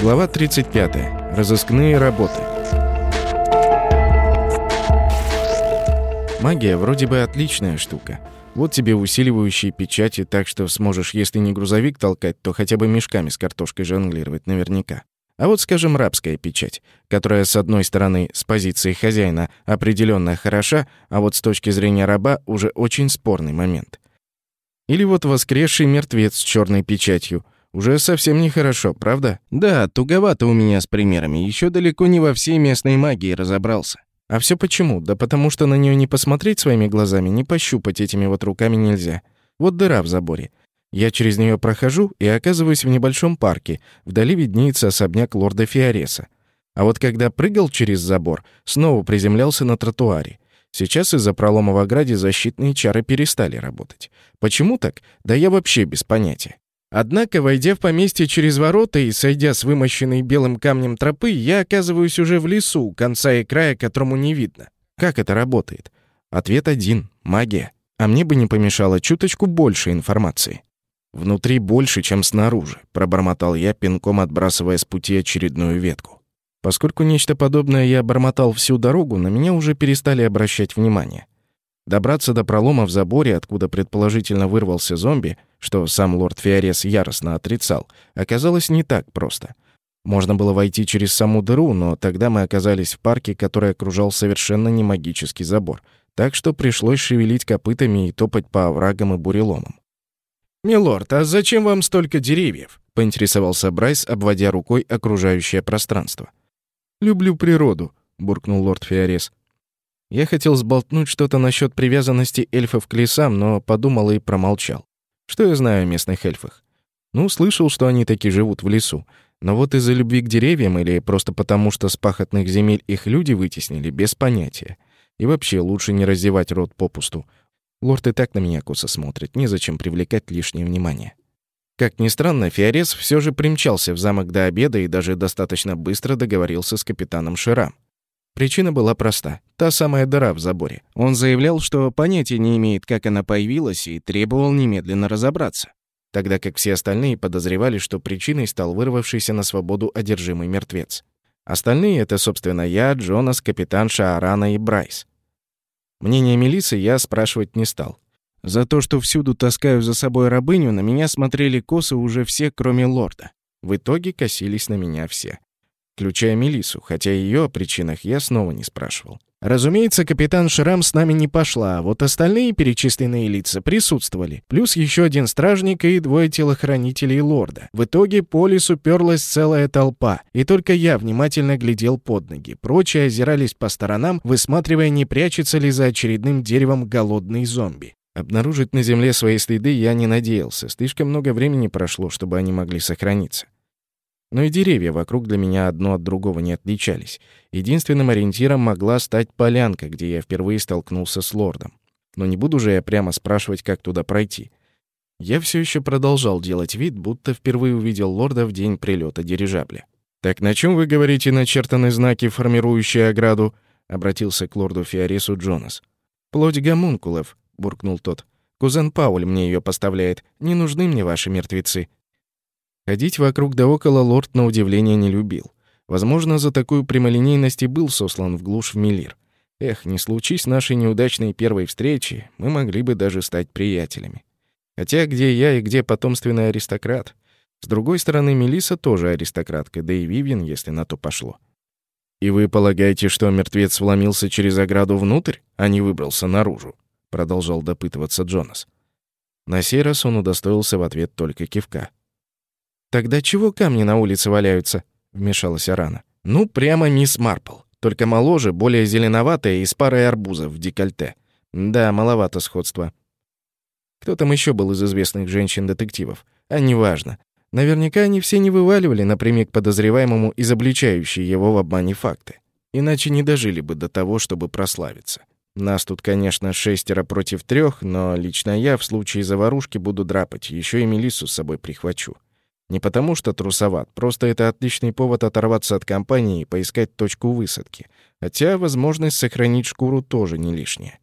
Глава 35. Разыскные работы. Магия вроде бы отличная штука. Вот тебе усиливающие печати, так что сможешь, если не грузовик толкать, то хотя бы мешками с картошкой жонглировать наверняка. А вот, скажем, рабская печать, которая, с одной стороны, с позиции хозяина определенно хороша, а вот с точки зрения раба уже очень спорный момент. Или вот воскресший мертвец с черной печатью — уже совсем нехорошо, правда? Да, туговато у меня с примерами. Еще далеко не во всей местной магии разобрался. А все почему? Да потому что на нее не посмотреть своими глазами, не пощупать этими вот руками нельзя. Вот дыра в заборе. Я через нее прохожу и оказываюсь в небольшом парке. Вдали виднеется особняк лорда Фиореса. А вот когда прыгал через забор, снова приземлялся на тротуаре. Сейчас из-за пролома в ограде защитные чары перестали работать. Почему так? Да я вообще без понятия. Однако, войдя в поместье через ворота и сойдя с вымощенной белым камнем тропы, я оказываюсь уже в лесу, конца и края которому не видно. Как это работает? Ответ один — магия. А мне бы не помешало чуточку больше информации. «Внутри больше, чем снаружи», — пробормотал я, пинком отбрасывая с пути очередную ветку. Поскольку нечто подобное я бормотал всю дорогу, на меня уже перестали обращать внимание. Добраться до пролома в заборе, откуда предположительно вырвался зомби, что сам лорд Фиорес яростно отрицал, оказалось не так просто. Можно было войти через саму дыру, но тогда мы оказались в парке, который окружал совершенно не магический забор, так что пришлось шевелить копытами и топать по оврагам и буреломам. «Милорд, а зачем вам столько деревьев?» — поинтересовался Брайс, обводя рукой окружающее пространство. «Люблю природу», — буркнул лорд Фиорес. Я хотел сболтнуть что-то насчет привязанности эльфов к лесам, но подумал и промолчал. Что я знаю о местных эльфах? Ну, слышал, что они таки живут в лесу. Но вот из-за любви к деревьям или просто потому, что с пахотных земель их люди вытеснили, без понятия. И вообще, лучше не раздевать рот попусту. Лорд и так на меня косо смотрит, незачем привлекать лишнее внимание. Как ни странно, Фиорес все же примчался в замок до обеда и даже достаточно быстро договорился с капитаном Ширам. Причина была проста. Та самая дыра в заборе. Он заявлял, что понятия не имеет, как она появилась, и требовал немедленно разобраться. Тогда как все остальные подозревали, что причиной стал вырвавшийся на свободу одержимый мертвец. Остальные — это, собственно, я, Джонас, капитан Шаарана и Брайс. Мнение милиции я спрашивать не стал. За то, что всюду таскаю за собой рабыню, на меня смотрели косы уже все, кроме лорда. В итоге косились на меня все включая Мелису, хотя ее о причинах я снова не спрашивал. Разумеется, капитан Шрам с нами не пошла, а вот остальные перечисленные лица присутствовали. Плюс еще один стражник и двое телохранителей лорда. В итоге по лесу перлась целая толпа, и только я внимательно глядел под ноги. Прочие озирались по сторонам, высматривая, не прячется ли за очередным деревом голодный зомби. Обнаружить на земле свои следы я не надеялся. Слишком много времени прошло, чтобы они могли сохраниться. Но и деревья вокруг для меня одно от другого не отличались. Единственным ориентиром могла стать полянка, где я впервые столкнулся с лордом. Но не буду же я прямо спрашивать, как туда пройти. Я все еще продолжал делать вид, будто впервые увидел лорда в день прилета дирижабля. «Так на чем вы говорите начертаны знаки, формирующие ограду?» — обратился к лорду Фиоресу Джонас. «Плоть гомункулов», — буркнул тот. «Кузен Пауль мне ее поставляет. Не нужны мне ваши мертвецы. Ходить вокруг да около лорд на удивление не любил. Возможно, за такую прямолинейность и был сослан в глушь в Милир. Эх, не случись нашей неудачной первой встречи, мы могли бы даже стать приятелями. Хотя где я и где потомственный аристократ? С другой стороны, Мелиса тоже аристократка, да и Вивьен, если на то пошло. «И вы полагаете, что мертвец вломился через ограду внутрь, а не выбрался наружу?» — продолжал допытываться Джонас. На сей раз он удостоился в ответ только кивка. «Тогда чего камни на улице валяются?» — вмешалась Арана. «Ну, прямо мисс Марпл. Только моложе, более зеленоватая и с парой арбузов в декольте. Да, маловато сходства. Кто там еще был из известных женщин-детективов? А неважно. Наверняка они все не вываливали напрямик подозреваемому изобличающие его в обмане факты. Иначе не дожили бы до того, чтобы прославиться. Нас тут, конечно, шестеро против трех, но лично я в случае заварушки буду драпать, еще и Мелиссу с собой прихвачу. Не потому что трусоват, просто это отличный повод оторваться от компании и поискать точку высадки. Хотя возможность сохранить шкуру тоже не лишняя.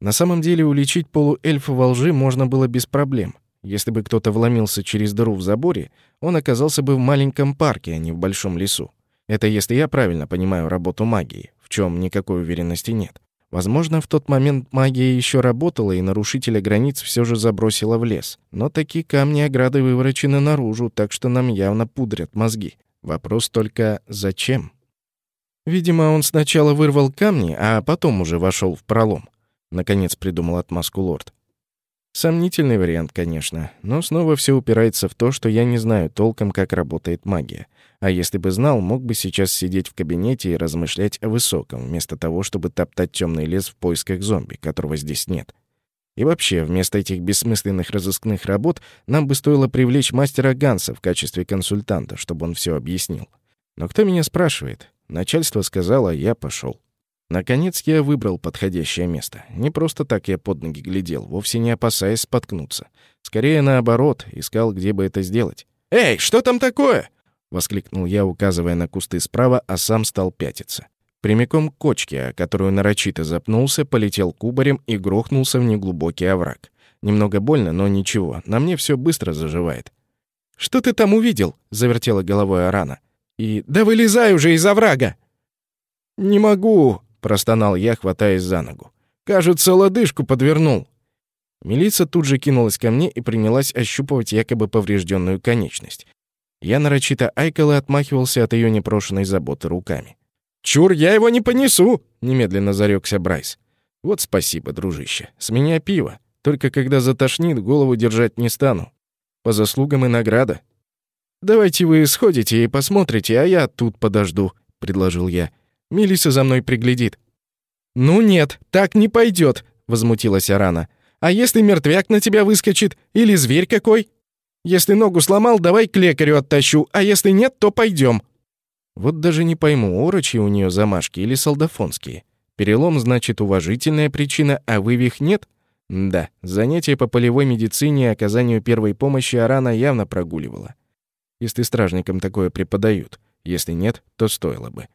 На самом деле уличить полуэльфа во лжи можно было без проблем. Если бы кто-то вломился через дыру в заборе, он оказался бы в маленьком парке, а не в большом лесу. Это если я правильно понимаю работу магии, в чем никакой уверенности нет. Возможно, в тот момент магия еще работала, и нарушителя границ все же забросила в лес. Но такие камни ограды выворочены наружу, так что нам явно пудрят мозги. Вопрос только зачем? Видимо, он сначала вырвал камни, а потом уже вошел в пролом. Наконец придумал отмазку лорд. Сомнительный вариант, конечно, но снова все упирается в то, что я не знаю толком, как работает магия. А если бы знал, мог бы сейчас сидеть в кабинете и размышлять о высоком, вместо того, чтобы топтать темный лес в поисках зомби, которого здесь нет. И вообще, вместо этих бессмысленных разыскных работ нам бы стоило привлечь мастера Ганса в качестве консультанта, чтобы он все объяснил. Но кто меня спрашивает? Начальство сказало, я пошел. Наконец я выбрал подходящее место. Не просто так я под ноги глядел, вовсе не опасаясь споткнуться. Скорее наоборот, искал, где бы это сделать. «Эй, что там такое?» — воскликнул я, указывая на кусты справа, а сам стал пятиться. Прямиком к кочке, о которую нарочито запнулся, полетел кубарем и грохнулся в неглубокий овраг. Немного больно, но ничего, на мне все быстро заживает. «Что ты там увидел?» — завертела головой Арана. «И да вылезай уже из оврага!» «Не могу!» Простонал я, хватаясь за ногу. Кажется, лодыжку подвернул. Милица тут же кинулась ко мне и принялась ощупывать якобы поврежденную конечность. Я нарочито айкал и отмахивался от ее непрошенной заботы руками. «Чур, я его не понесу!» — немедленно зарекся Брайс. «Вот спасибо, дружище. С меня пиво. Только когда затошнит, голову держать не стану. По заслугам и награда». «Давайте вы сходите и посмотрите, а я тут подожду», — предложил я. Мелиса за мной приглядит». «Ну нет, так не пойдет», — возмутилась Арана. «А если мертвяк на тебя выскочит? Или зверь какой? Если ногу сломал, давай к лекарю оттащу, а если нет, то пойдем. Вот даже не пойму, орочи у нее замашки или солдафонские. Перелом значит уважительная причина, а вывих нет? Да, занятия по полевой медицине и оказанию первой помощи Арана явно прогуливала. Если стражникам такое преподают. Если нет, то стоило бы.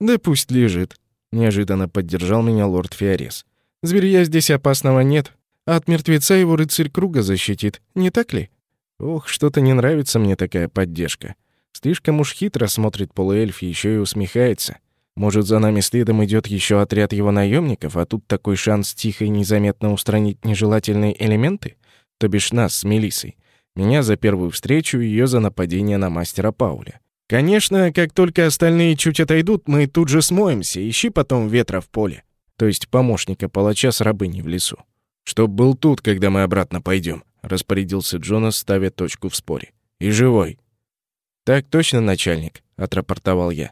«Да пусть лежит», — неожиданно поддержал меня лорд Фиорес. «Зверья здесь опасного нет, а от мертвеца его рыцарь круга защитит, не так ли?» Ох, что-то не нравится мне такая поддержка. Слишком уж хитро смотрит полуэльф и еще и усмехается. Может, за нами следом идет еще отряд его наемников, а тут такой шанс тихо и незаметно устранить нежелательные элементы? То бишь нас с Мелиссой. Меня за первую встречу, ее за нападение на мастера Пауля. Конечно, как только остальные чуть отойдут, мы тут же смоемся, ищи потом ветра в поле. То есть помощника палача с рабыней в лесу. Чтоб был тут, когда мы обратно пойдем, распорядился Джонас, ставя точку в споре. И живой. Так точно, начальник, отрапортовал я.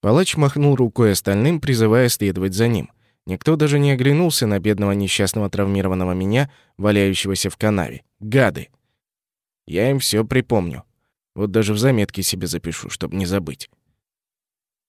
Палач махнул рукой остальным, призывая следовать за ним. Никто даже не оглянулся на бедного несчастного травмированного меня, валяющегося в канаве. Гады! Я им все припомню. Вот даже в заметке себе запишу, чтобы не забыть.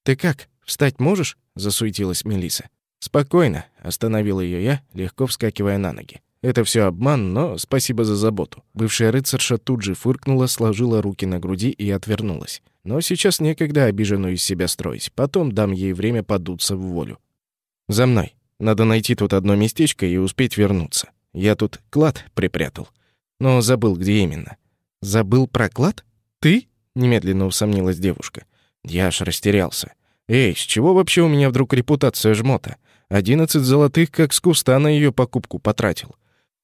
«Ты как, встать можешь?» — засуетилась Мелиса. «Спокойно», — остановил ее я, легко вскакивая на ноги. Это все обман, но спасибо за заботу. Бывшая рыцарша тут же фыркнула, сложила руки на груди и отвернулась. Но сейчас некогда обиженную из себя строить. Потом дам ей время подуться в волю. «За мной. Надо найти тут одно местечко и успеть вернуться. Я тут клад припрятал. Но забыл, где именно». «Забыл про клад?» «Ты?» — немедленно усомнилась девушка. Я аж растерялся. «Эй, с чего вообще у меня вдруг репутация жмота? Одиннадцать золотых как с куста на ее покупку потратил.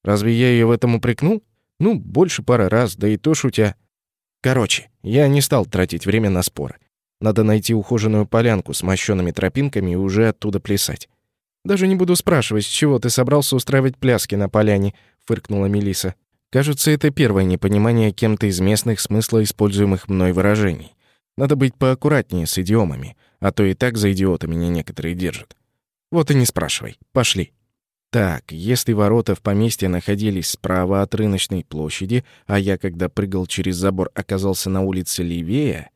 Разве я ее в этом упрекнул? Ну, больше пары раз, да и то шутя. Короче, я не стал тратить время на споры. Надо найти ухоженную полянку с мощёными тропинками и уже оттуда плясать. Даже не буду спрашивать, с чего ты собрался устраивать пляски на поляне, фыркнула Мелиса. Кажется, это первое непонимание кем-то из местных смысла используемых мной выражений. Надо быть поаккуратнее с идиомами, а то и так за идиота меня некоторые держат. Вот и не спрашивай. Пошли. Так, если ворота в поместье находились справа от рыночной площади, а я, когда прыгал через забор, оказался на улице левее,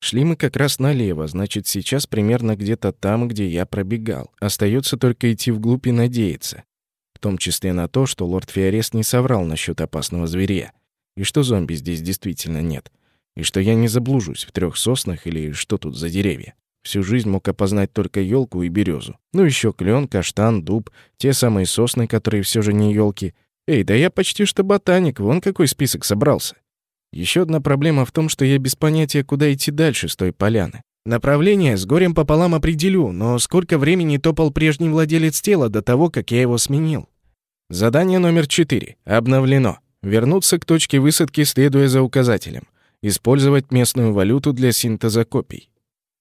шли мы как раз налево, значит, сейчас примерно где-то там, где я пробегал. Остается только идти вглубь и надеяться том числе на то, что лорд Фиорес не соврал насчет опасного зверя, и что зомби здесь действительно нет, и что я не заблужусь в трех соснах или что тут за деревья. Всю жизнь мог опознать только елку и березу. Ну еще клен, каштан, дуб, те самые сосны, которые все же не елки. Эй, да я почти что ботаник, вон какой список собрался. Еще одна проблема в том, что я без понятия, куда идти дальше с той поляны. Направление с горем пополам определю, но сколько времени топал прежний владелец тела до того, как я его сменил? Задание номер 4. Обновлено. Вернуться к точке высадки, следуя за указателем. Использовать местную валюту для синтеза копий.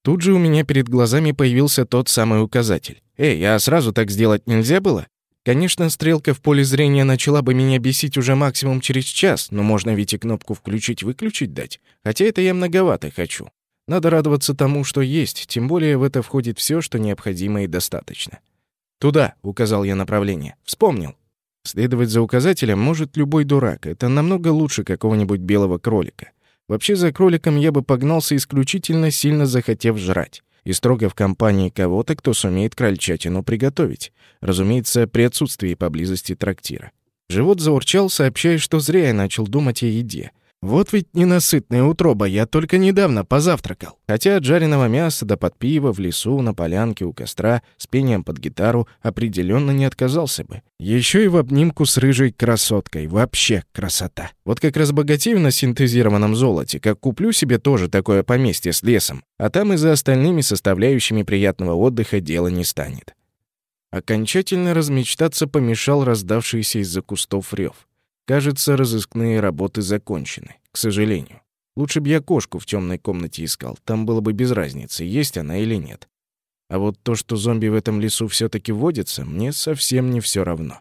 Тут же у меня перед глазами появился тот самый указатель. Эй, а сразу так сделать нельзя было? Конечно, стрелка в поле зрения начала бы меня бесить уже максимум через час, но можно ведь и кнопку «включить-выключить» дать. Хотя это я многовато хочу. Надо радоваться тому, что есть, тем более в это входит все, что необходимо и достаточно. «Туда», — указал я направление. «Вспомнил». Следовать за указателем может любой дурак. Это намного лучше какого-нибудь белого кролика. Вообще за кроликом я бы погнался исключительно сильно захотев жрать. И строго в компании кого-то, кто сумеет крольчатину приготовить. Разумеется, при отсутствии поблизости трактира. Живот заурчал, сообщая, что зря я начал думать о еде. Вот ведь ненасытная утроба, я только недавно позавтракал. Хотя от жареного мяса до под пива в лесу, на полянке у костра, с пением под гитару определенно не отказался бы. Еще и в обнимку с рыжей красоткой. Вообще красота. Вот как разбогатею на синтезированном золоте, как куплю себе тоже такое поместье с лесом, а там и за остальными составляющими приятного отдыха дело не станет. Окончательно размечтаться помешал раздавшийся из-за кустов рев. Кажется, разыскные работы закончены, к сожалению. Лучше бы я кошку в темной комнате искал, там было бы без разницы, есть она или нет. А вот то, что зомби в этом лесу все таки водятся, мне совсем не все равно.